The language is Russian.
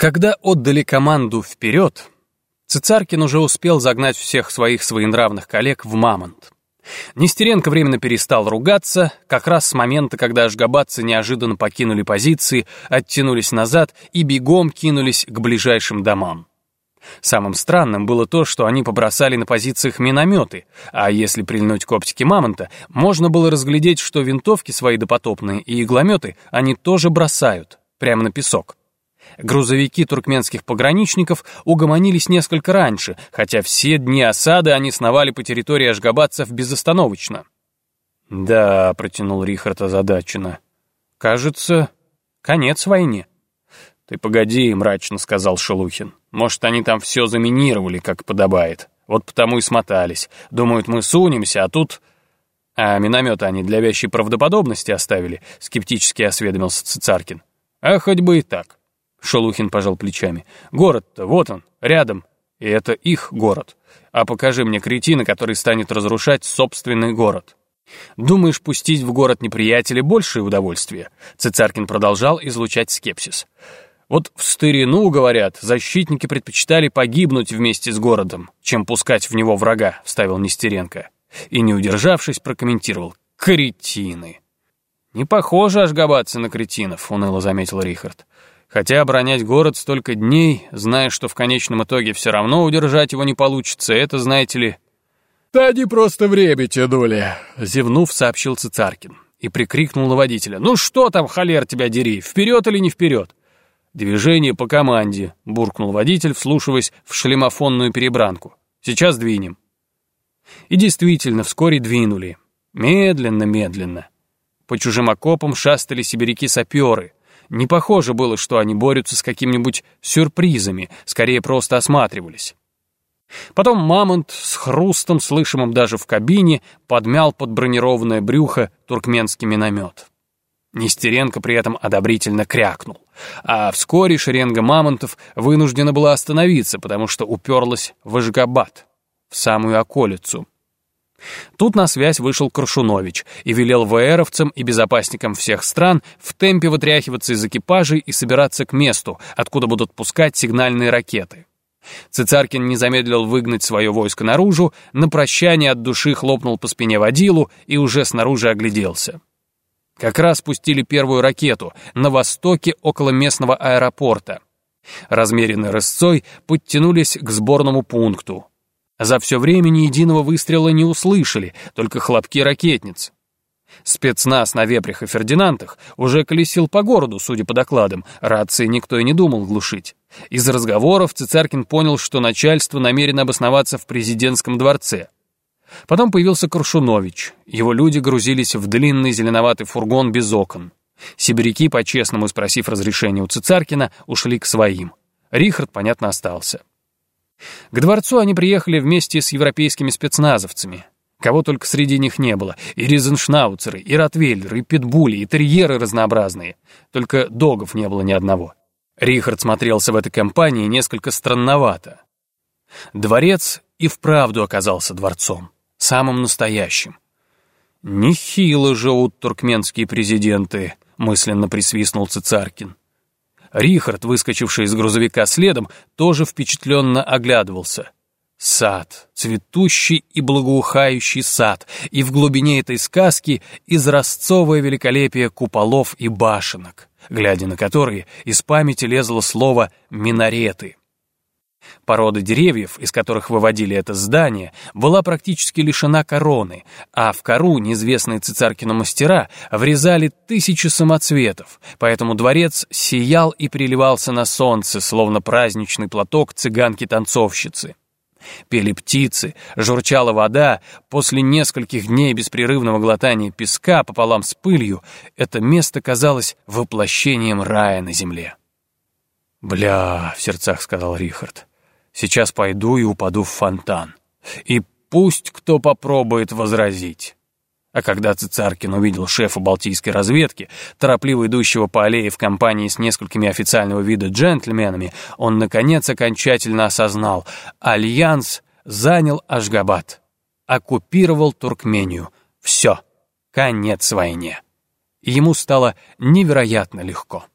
Когда отдали команду «Вперед», Цицаркин уже успел загнать всех своих своенравных коллег в мамонт. Нестеренко временно перестал ругаться, как раз с момента, когда ашгабадцы неожиданно покинули позиции, оттянулись назад и бегом кинулись к ближайшим домам. Самым странным было то, что они побросали на позициях минометы, а если прильнуть к оптике мамонта, можно было разглядеть, что винтовки свои допотопные и иглометы они тоже бросают, прямо на песок. Грузовики туркменских пограничников угомонились несколько раньше, хотя все дни осады они сновали по территории ашгабадцев безостановочно. «Да», — протянул Рихард озадаченно, — «кажется, конец войне». «Ты погоди», — мрачно сказал Шелухин. «Может, они там все заминировали, как подобает. Вот потому и смотались. Думают, мы сунемся, а тут...» «А минометы они для вящей правдоподобности оставили», — скептически осведомился Цицаркин. «А хоть бы и так». Шелухин пожал плечами. «Город-то, вот он, рядом. И это их город. А покажи мне кретина, который станет разрушать собственный город». «Думаешь, пустить в город неприятеля большее удовольствие?» Цицаркин продолжал излучать скепсис. «Вот в старину, говорят, защитники предпочитали погибнуть вместе с городом, чем пускать в него врага», — вставил Нестеренко. И, не удержавшись, прокомментировал. «Кретины!» «Не похоже аж габаться на кретинов», — уныло заметил Рихард. Хотя оборонять город столько дней, зная, что в конечном итоге все равно удержать его не получится, это, знаете ли... «Да они просто время тянули», — зевнув, сообщил Цицаркин и прикрикнул на водителя. «Ну что там, холер тебя дери, вперед или не вперед?» «Движение по команде», — буркнул водитель, вслушиваясь в шлемофонную перебранку. «Сейчас двинем». И действительно, вскоре двинули. Медленно-медленно. По чужим окопам шастали сибиряки-саперы — не похоже было, что они борются с какими-нибудь сюрпризами, скорее просто осматривались. Потом мамонт с хрустом, слышимым даже в кабине, подмял под бронированное брюхо туркменский миномет. Нестеренко при этом одобрительно крякнул. А вскоре шеренга мамонтов вынуждена была остановиться, потому что уперлась в Ашгабад, в самую околицу. Тут на связь вышел Крушунович и велел ВРовцам и безопасникам всех стран в темпе вытряхиваться из экипажей и собираться к месту, откуда будут пускать сигнальные ракеты. Цицаркин не замедлил выгнать свое войско наружу, на прощание от души хлопнул по спине водилу и уже снаружи огляделся. Как раз пустили первую ракету на востоке около местного аэропорта. Размеренной рысцой подтянулись к сборному пункту. За все время ни единого выстрела не услышали, только хлопки ракетниц. Спецназ на вепрях и фердинантах уже колесил по городу, судя по докладам, рации никто и не думал глушить. Из разговоров Цицаркин понял, что начальство намерено обосноваться в президентском дворце. Потом появился Крушунович. Его люди грузились в длинный зеленоватый фургон без окон. Сибиряки, по-честному спросив разрешения у Цицаркина, ушли к своим. Рихард, понятно, остался. К дворцу они приехали вместе с европейскими спецназовцами. Кого только среди них не было. И ризеншнауцеры, и ротвейлеры, и питбули, и терьеры разнообразные. Только догов не было ни одного. Рихард смотрелся в этой компании несколько странновато. Дворец и вправду оказался дворцом. Самым настоящим. «Нехило живут туркменские президенты», — мысленно присвистнул Цицаркин. Рихард, выскочивший из грузовика следом, тоже впечатленно оглядывался. Сад, цветущий и благоухающий сад, и в глубине этой сказки изразцовое великолепие куполов и башенок, глядя на которые из памяти лезло слово «минареты». Порода деревьев, из которых выводили это здание, была практически лишена короны, а в кору неизвестные цицаркину мастера врезали тысячи самоцветов, поэтому дворец сиял и приливался на солнце, словно праздничный платок цыганки-танцовщицы. Пели птицы, журчала вода, после нескольких дней беспрерывного глотания песка пополам с пылью это место казалось воплощением рая на земле. «Бля», — в сердцах сказал Рихард, Сейчас пойду и упаду в фонтан. И пусть кто попробует возразить. А когда Цицаркин увидел шефа Балтийской разведки, торопливо идущего по аллее в компании с несколькими официального вида джентльменами, он, наконец, окончательно осознал — Альянс занял Ашгабад, оккупировал Туркмению. Все, конец войне. Ему стало невероятно легко.